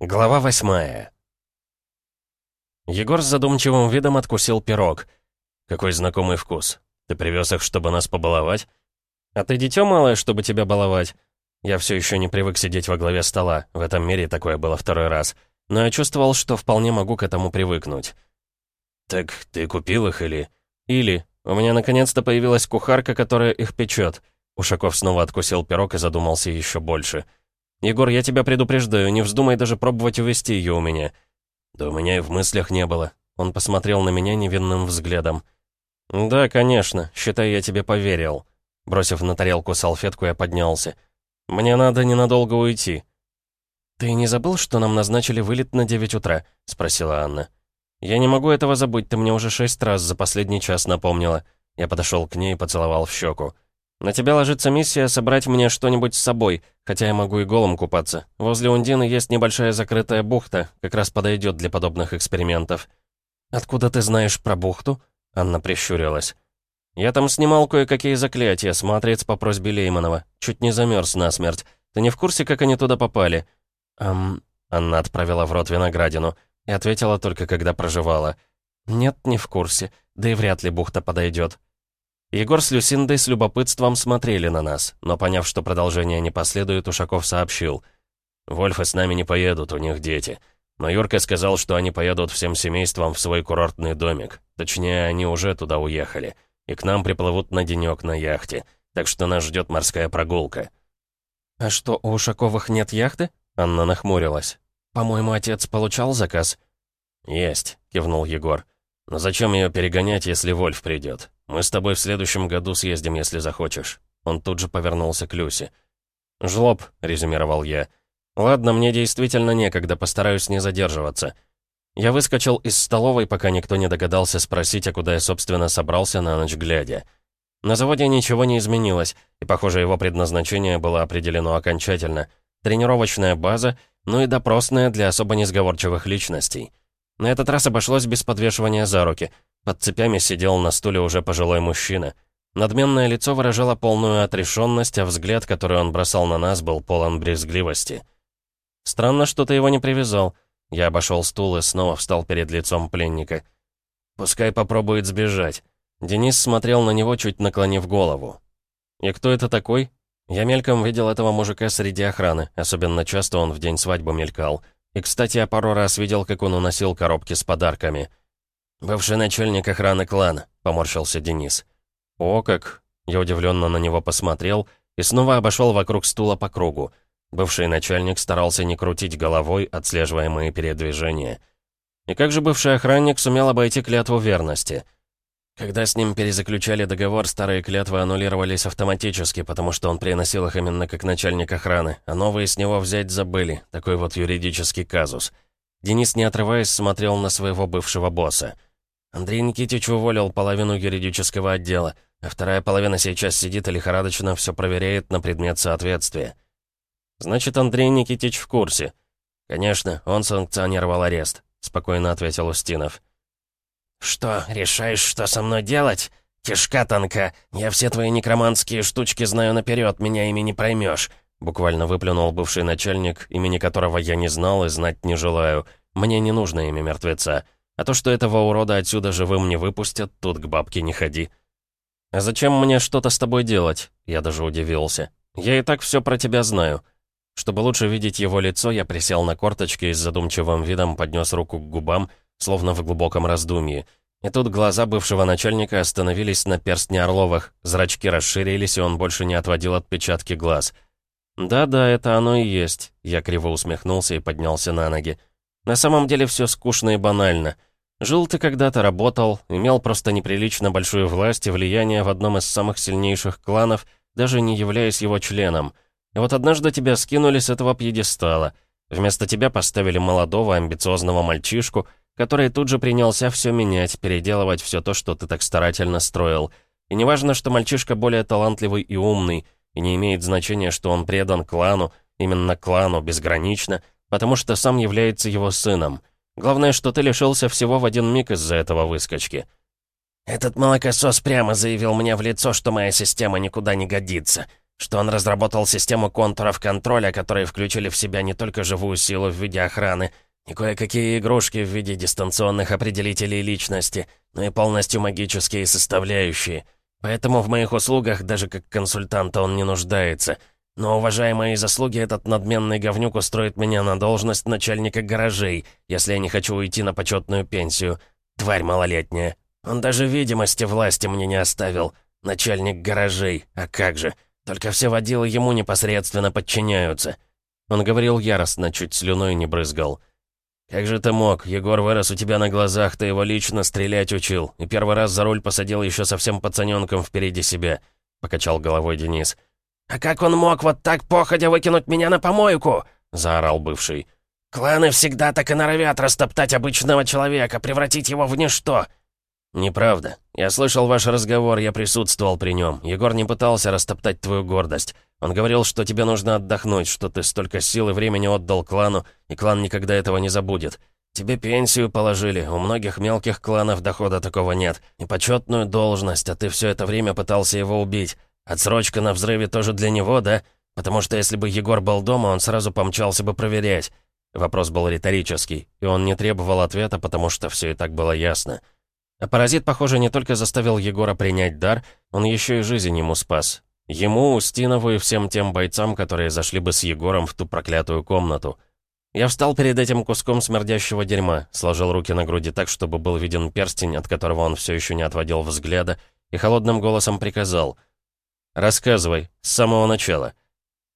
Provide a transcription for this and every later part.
Глава восьмая. Егор с задумчивым видом откусил пирог. «Какой знакомый вкус. Ты привез их, чтобы нас побаловать?» «А ты дитё малое, чтобы тебя баловать?» Я все еще не привык сидеть во главе стола. В этом мире такое было второй раз. Но я чувствовал, что вполне могу к этому привыкнуть. «Так ты купил их или...» «Или. У меня наконец-то появилась кухарка, которая их печет». Ушаков снова откусил пирог и задумался еще больше. «Я «Егор, я тебя предупреждаю, не вздумай даже пробовать увести ее у меня». «Да у меня и в мыслях не было». Он посмотрел на меня невинным взглядом. «Да, конечно, считай, я тебе поверил». Бросив на тарелку салфетку, я поднялся. «Мне надо ненадолго уйти». «Ты не забыл, что нам назначили вылет на 9 утра?» — спросила Анна. «Я не могу этого забыть, ты мне уже шесть раз за последний час напомнила». Я подошел к ней и поцеловал в щеку. На тебя ложится миссия собрать мне что-нибудь с собой, хотя я могу и голым купаться. Возле Ундины есть небольшая закрытая бухта, как раз подойдет для подобных экспериментов». «Откуда ты знаешь про бухту?» Анна прищурилась. «Я там снимал кое-какие заклятия, смотрец по просьбе Лейманова. Чуть не замерз насмерть. Ты не в курсе, как они туда попали?» «Эм...» Анна отправила в рот виноградину и ответила только, когда проживала. «Нет, не в курсе. Да и вряд ли бухта подойдет. Егор с Люсиндой с любопытством смотрели на нас, но поняв, что продолжение не последует, Ушаков сообщил. «Вольфы с нами не поедут, у них дети. Но Юрка сказал, что они поедут всем семейством в свой курортный домик. Точнее, они уже туда уехали. И к нам приплывут на денек на яхте. Так что нас ждет морская прогулка». «А что, у Ушаковых нет яхты?» Анна нахмурилась. «По-моему, отец получал заказ?» «Есть», — кивнул Егор. «Но зачем ее перегонять, если Вольф придет? Мы с тобой в следующем году съездим, если захочешь». Он тут же повернулся к Люсе. «Жлоб», — резюмировал я. «Ладно, мне действительно некогда, постараюсь не задерживаться». Я выскочил из столовой, пока никто не догадался спросить, а куда я, собственно, собрался на ночь глядя. На заводе ничего не изменилось, и, похоже, его предназначение было определено окончательно. Тренировочная база, ну и допросная для особо несговорчивых личностей. На этот раз обошлось без подвешивания за руки. Под цепями сидел на стуле уже пожилой мужчина. Надменное лицо выражало полную отрешенность, а взгляд, который он бросал на нас, был полон брезгливости. «Странно, что ты его не привязал». Я обошел стул и снова встал перед лицом пленника. «Пускай попробует сбежать». Денис смотрел на него, чуть наклонив голову. «И кто это такой?» Я мельком видел этого мужика среди охраны, особенно часто он в день свадьбы мелькал. И, кстати, я пару раз видел, как он уносил коробки с подарками. «Бывший начальник охраны клана», — поморщился Денис. «О как!» — я удивленно на него посмотрел и снова обошел вокруг стула по кругу. Бывший начальник старался не крутить головой, отслеживая мои передвижения. И как же бывший охранник сумел обойти клятву верности? Когда с ним перезаключали договор, старые клятвы аннулировались автоматически, потому что он приносил их именно как начальник охраны, а новые с него взять забыли. Такой вот юридический казус. Денис, не отрываясь, смотрел на своего бывшего босса. Андрей Никитич уволил половину юридического отдела, а вторая половина сейчас сидит и лихорадочно все проверяет на предмет соответствия. «Значит, Андрей Никитич в курсе?» «Конечно, он санкционировал арест», — спокойно ответил Устинов. «Что, решаешь, что со мной делать? Кишка тонка. Я все твои некроманские штучки знаю наперед, меня ими не проймешь. Буквально выплюнул бывший начальник, имени которого я не знал и знать не желаю. Мне не нужно имя мертвеца. А то, что этого урода отсюда живым не выпустят, тут к бабке не ходи. «А зачем мне что-то с тобой делать?» Я даже удивился. «Я и так все про тебя знаю». Чтобы лучше видеть его лицо, я присел на корточки и с задумчивым видом поднес руку к губам, словно в глубоком раздумье. И тут глаза бывшего начальника остановились на перстне Орловых, зрачки расширились, и он больше не отводил отпечатки глаз. «Да-да, это оно и есть», — я криво усмехнулся и поднялся на ноги. «На самом деле все скучно и банально. Жил ты когда-то, работал, имел просто неприлично большую власть и влияние в одном из самых сильнейших кланов, даже не являясь его членом. И вот однажды тебя скинули с этого пьедестала. Вместо тебя поставили молодого, амбициозного мальчишку — который тут же принялся все менять, переделывать все то, что ты так старательно строил. И неважно, что мальчишка более талантливый и умный, и не имеет значения, что он предан клану, именно клану безгранично, потому что сам является его сыном. Главное, что ты лишился всего в один миг из-за этого выскочки. «Этот молокосос прямо заявил мне в лицо, что моя система никуда не годится», что он разработал систему контуров контроля, которые включили в себя не только живую силу в виде охраны, и кое-какие игрушки в виде дистанционных определителей личности, но и полностью магические составляющие. Поэтому в моих услугах даже как консультанта он не нуждается. Но, уважая мои заслуги, этот надменный говнюк устроит меня на должность начальника гаражей, если я не хочу уйти на почетную пенсию. Тварь малолетняя. Он даже видимости власти мне не оставил. Начальник гаражей. А как же? Только все водилы ему непосредственно подчиняются. Он говорил яростно, чуть слюной не брызгал. «Как же ты мог? Егор вырос у тебя на глазах, ты его лично стрелять учил. И первый раз за руль посадил еще совсем пацаненком впереди себя», — покачал головой Денис. «А как он мог вот так походя выкинуть меня на помойку?» — заорал бывший. «Кланы всегда так и норовят растоптать обычного человека, превратить его в ничто». «Неправда. Я слышал ваш разговор, я присутствовал при нем. Егор не пытался растоптать твою гордость. Он говорил, что тебе нужно отдохнуть, что ты столько сил и времени отдал клану, и клан никогда этого не забудет. Тебе пенсию положили, у многих мелких кланов дохода такого нет, и почетную должность, а ты все это время пытался его убить. Отсрочка на взрыве тоже для него, да? Потому что если бы Егор был дома, он сразу помчался бы проверять». Вопрос был риторический, и он не требовал ответа, потому что все и так было ясно. А паразит, похоже, не только заставил Егора принять дар, он еще и жизнь ему спас. Ему, Устинову и всем тем бойцам, которые зашли бы с Егором в ту проклятую комнату. Я встал перед этим куском смердящего дерьма, сложил руки на груди так, чтобы был виден перстень, от которого он все еще не отводил взгляда, и холодным голосом приказал «Рассказывай, с самого начала».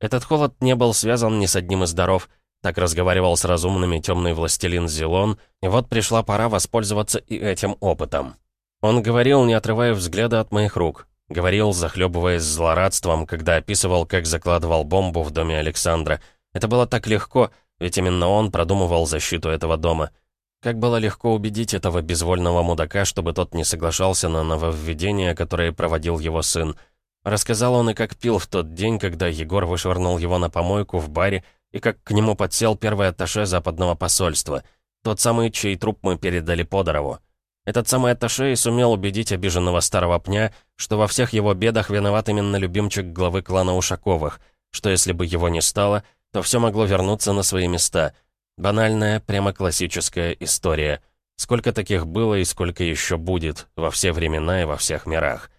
Этот холод не был связан ни с одним из даров, так разговаривал с разумными темный властелин Зелон, и вот пришла пора воспользоваться и этим опытом. Он говорил, не отрывая взгляда от моих рук. Говорил, захлебываясь злорадством, когда описывал, как закладывал бомбу в доме Александра. Это было так легко, ведь именно он продумывал защиту этого дома. Как было легко убедить этого безвольного мудака, чтобы тот не соглашался на нововведения, которые проводил его сын. Рассказал он и как пил в тот день, когда Егор вышвырнул его на помойку в баре, и как к нему подсел первый атташе западного посольства, тот самый, чей труп мы передали Подорову. Этот самый атташе и сумел убедить обиженного старого пня, что во всех его бедах виноват именно любимчик главы клана Ушаковых, что если бы его не стало, то все могло вернуться на свои места. Банальная, прямо классическая история. Сколько таких было и сколько еще будет, во все времена и во всех мирах.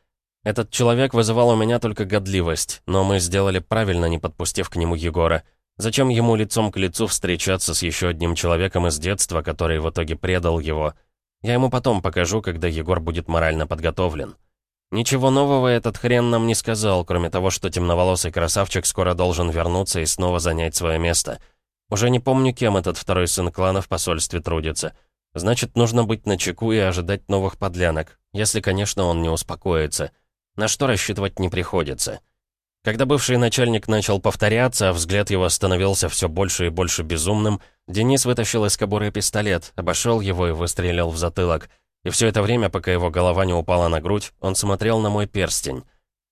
Этот человек вызывал у меня только годливость, но мы сделали правильно, не подпустив к нему Егора. Зачем ему лицом к лицу встречаться с еще одним человеком из детства, который в итоге предал его? Я ему потом покажу, когда Егор будет морально подготовлен. Ничего нового этот хрен нам не сказал, кроме того, что темноволосый красавчик скоро должен вернуться и снова занять свое место. Уже не помню, кем этот второй сын клана в посольстве трудится. Значит, нужно быть начеку и ожидать новых подлянок, если, конечно, он не успокоится. На что рассчитывать не приходится. Когда бывший начальник начал повторяться, а взгляд его становился все больше и больше безумным, Денис вытащил из кобуры пистолет, обошел его и выстрелил в затылок. И все это время, пока его голова не упала на грудь, он смотрел на мой перстень.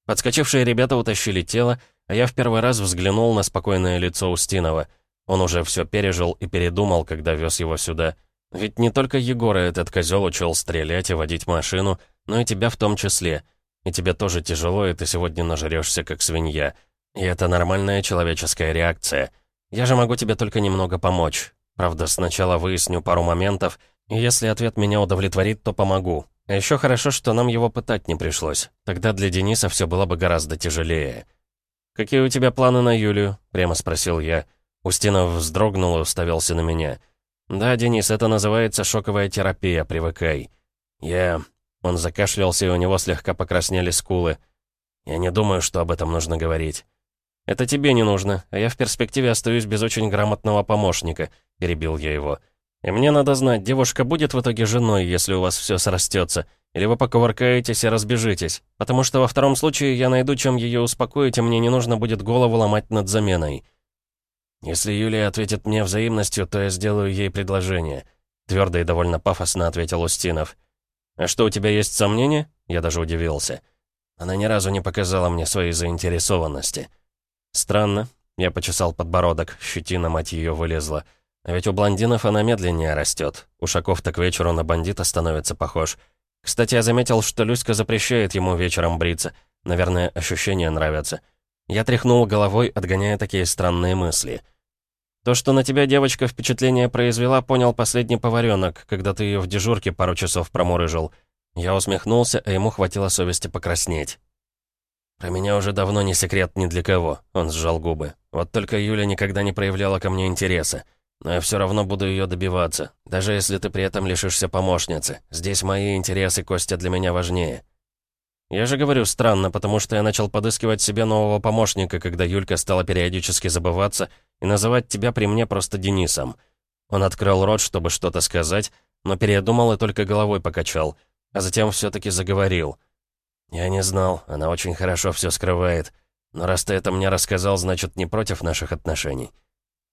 Подскочившие ребята утащили тело, а я в первый раз взглянул на спокойное лицо Устинова. Он уже все пережил и передумал, когда вез его сюда. Ведь не только Егора этот козел учил стрелять и водить машину, но и тебя в том числе — и тебе тоже тяжело, и ты сегодня нажрешься, как свинья. И это нормальная человеческая реакция. Я же могу тебе только немного помочь. Правда, сначала выясню пару моментов, и если ответ меня удовлетворит, то помогу. А еще хорошо, что нам его пытать не пришлось. Тогда для Дениса все было бы гораздо тяжелее. «Какие у тебя планы на Юлию?» — прямо спросил я. Устинов вздрогнул и уставился на меня. «Да, Денис, это называется шоковая терапия, привыкай». «Я... Он закашлялся, и у него слегка покраснели скулы. «Я не думаю, что об этом нужно говорить». «Это тебе не нужно, а я в перспективе остаюсь без очень грамотного помощника», — перебил я его. «И мне надо знать, девушка будет в итоге женой, если у вас все срастется, или вы покувыркаетесь и разбежитесь, потому что во втором случае я найду, чем ее успокоить, и мне не нужно будет голову ломать над заменой». «Если Юлия ответит мне взаимностью, то я сделаю ей предложение», — твердо и довольно пафосно ответил Устинов. «А что, у тебя есть сомнения?» Я даже удивился. Она ни разу не показала мне своей заинтересованности. «Странно». Я почесал подбородок, щетина, мать ее, вылезла. А ведь у блондинов она медленнее растет. Ушаков так вечеру на бандита становится похож. Кстати, я заметил, что Люська запрещает ему вечером бриться. Наверное, ощущения нравятся. Я тряхнул головой, отгоняя такие странные мысли. То, что на тебя девочка впечатление произвела, понял последний поваренок, когда ты ее в дежурке пару часов промурыжил. Я усмехнулся, а ему хватило совести покраснеть. «Про меня уже давно не секрет ни для кого», — он сжал губы. «Вот только Юля никогда не проявляла ко мне интереса. Но я все равно буду ее добиваться, даже если ты при этом лишишься помощницы. Здесь мои интересы, Костя, для меня важнее». Я же говорю, странно, потому что я начал подыскивать себе нового помощника, когда Юлька стала периодически забываться и называть тебя при мне просто Денисом. Он открыл рот, чтобы что-то сказать, но передумал и только головой покачал, а затем все-таки заговорил. «Я не знал, она очень хорошо все скрывает. Но раз ты это мне рассказал, значит, не против наших отношений».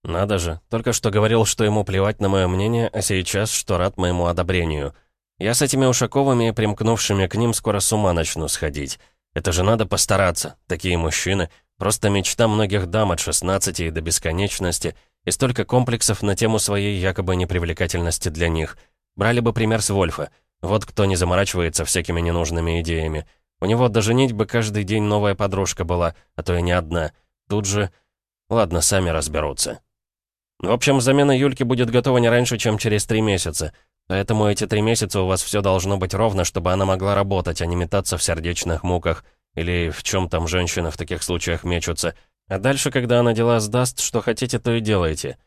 «Надо же, только что говорил, что ему плевать на мое мнение, а сейчас, что рад моему одобрению». Я с этими Ушаковыми примкнувшими к ним скоро с ума начну сходить. Это же надо постараться. Такие мужчины — просто мечта многих дам от 16 и до бесконечности, и столько комплексов на тему своей якобы непривлекательности для них. Брали бы пример с Вольфа. Вот кто не заморачивается всякими ненужными идеями. У него даже бы каждый день новая подружка была, а то и не одна. Тут же... Ладно, сами разберутся. В общем, замена Юльки будет готова не раньше, чем через три месяца. Поэтому эти три месяца у вас все должно быть ровно, чтобы она могла работать, а не метаться в сердечных муках. Или в чем там женщины в таких случаях мечутся. А дальше, когда она дела сдаст, что хотите, то и делайте».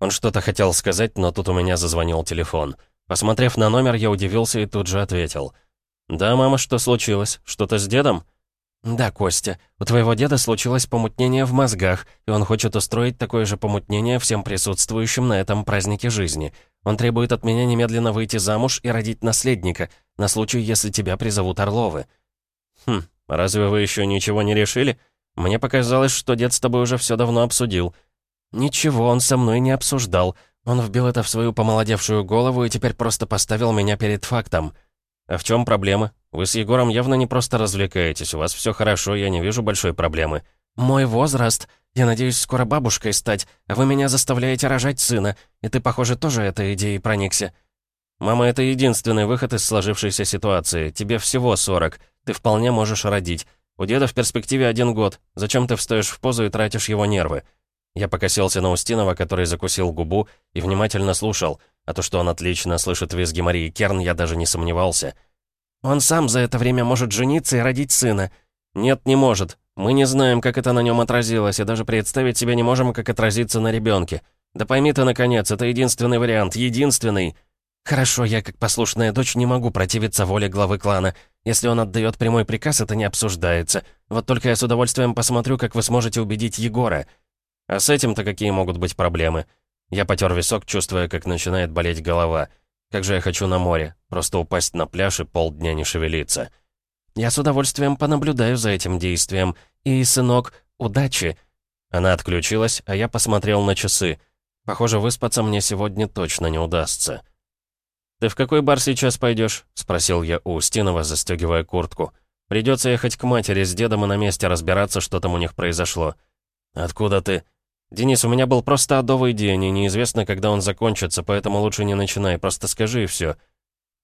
Он что-то хотел сказать, но тут у меня зазвонил телефон. Посмотрев на номер, я удивился и тут же ответил. «Да, мама, что случилось? Что-то с дедом?» «Да, Костя, у твоего деда случилось помутнение в мозгах, и он хочет устроить такое же помутнение всем присутствующим на этом празднике жизни. Он требует от меня немедленно выйти замуж и родить наследника, на случай, если тебя призовут Орловы». «Хм, разве вы еще ничего не решили? Мне показалось, что дед с тобой уже все давно обсудил». «Ничего он со мной не обсуждал. Он вбил это в свою помолодевшую голову и теперь просто поставил меня перед фактом». «А в чем проблема? Вы с Егором явно не просто развлекаетесь, у вас все хорошо, я не вижу большой проблемы». «Мой возраст. Я надеюсь скоро бабушкой стать, а вы меня заставляете рожать сына, и ты, похоже, тоже этой идеей проникся». «Мама, это единственный выход из сложившейся ситуации. Тебе всего 40. Ты вполне можешь родить. У деда в перспективе один год. Зачем ты встаешь в позу и тратишь его нервы?» Я покосился на Устинова, который закусил губу и внимательно слушал — а то, что он отлично слышит визги Марии Керн, я даже не сомневался. «Он сам за это время может жениться и родить сына». «Нет, не может. Мы не знаем, как это на нем отразилось, и даже представить себе не можем, как отразится на ребенке. Да пойми ты, наконец, это единственный вариант, единственный». «Хорошо, я, как послушная дочь, не могу противиться воле главы клана. Если он отдает прямой приказ, это не обсуждается. Вот только я с удовольствием посмотрю, как вы сможете убедить Егора». «А с этим-то какие могут быть проблемы?» Я потер висок, чувствуя, как начинает болеть голова. Как же я хочу на море, просто упасть на пляж и полдня не шевелиться. Я с удовольствием понаблюдаю за этим действием. И, сынок, удачи!» Она отключилась, а я посмотрел на часы. Похоже, выспаться мне сегодня точно не удастся. «Ты в какой бар сейчас пойдешь? спросил я у Устинова, застегивая куртку. «Придется ехать к матери с дедом и на месте разбираться, что там у них произошло». «Откуда ты?» «Денис, у меня был просто адовый день, и неизвестно, когда он закончится, поэтому лучше не начинай, просто скажи и все».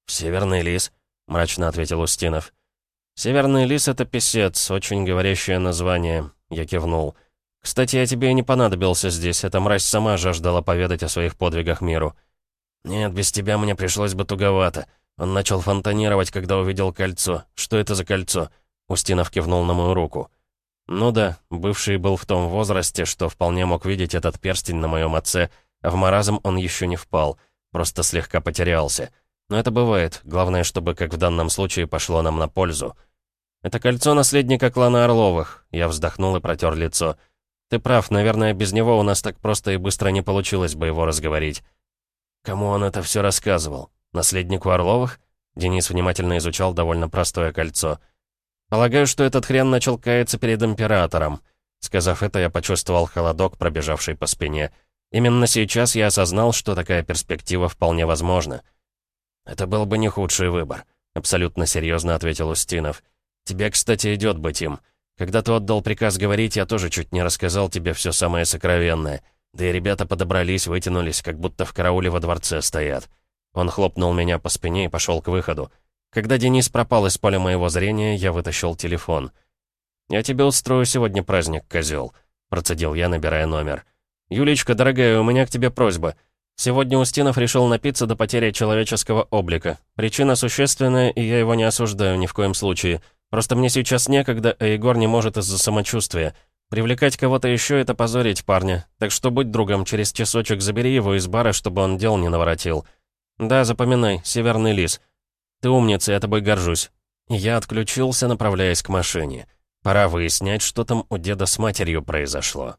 «Северный лис», — мрачно ответил Устинов. «Северный лис — это писец, очень говорящее название», — я кивнул. «Кстати, я тебе и не понадобился здесь, эта мразь сама жаждала поведать о своих подвигах миру». «Нет, без тебя мне пришлось бы туговато». Он начал фонтанировать, когда увидел кольцо. «Что это за кольцо?» Устинов кивнул на мою руку. Ну да, бывший был в том возрасте, что вполне мог видеть этот перстень на моем отце, а в маразм он еще не впал, просто слегка потерялся. Но это бывает, главное, чтобы, как в данном случае, пошло нам на пользу. «Это кольцо наследника клана Орловых», — я вздохнул и протер лицо. «Ты прав, наверное, без него у нас так просто и быстро не получилось бы его разговорить». «Кому он это все рассказывал? Наследнику Орловых?» Денис внимательно изучал довольно простое кольцо — Полагаю, что этот хрен начал каяться перед императором. Сказав это, я почувствовал холодок, пробежавший по спине. Именно сейчас я осознал, что такая перспектива вполне возможна. «Это был бы не худший выбор», — абсолютно серьезно ответил Устинов. «Тебе, кстати, идет быть им. Когда ты отдал приказ говорить, я тоже чуть не рассказал тебе все самое сокровенное. Да и ребята подобрались, вытянулись, как будто в карауле во дворце стоят». Он хлопнул меня по спине и пошел к выходу. Когда Денис пропал из поля моего зрения, я вытащил телефон. «Я тебе устрою сегодня праздник, козел», — процедил я, набирая номер. «Юлечка, дорогая, у меня к тебе просьба. Сегодня Устинов решил напиться до потери человеческого облика. Причина существенная, и я его не осуждаю ни в коем случае. Просто мне сейчас некогда, а Егор не может из-за самочувствия. Привлекать кого-то еще — это позорить парня. Так что будь другом, через часочек забери его из бара, чтобы он дел не наворотил. Да, запоминай, Северный Лис. Ты умница, я тобой горжусь. Я отключился, направляясь к машине. Пора выяснять, что там у деда с матерью произошло.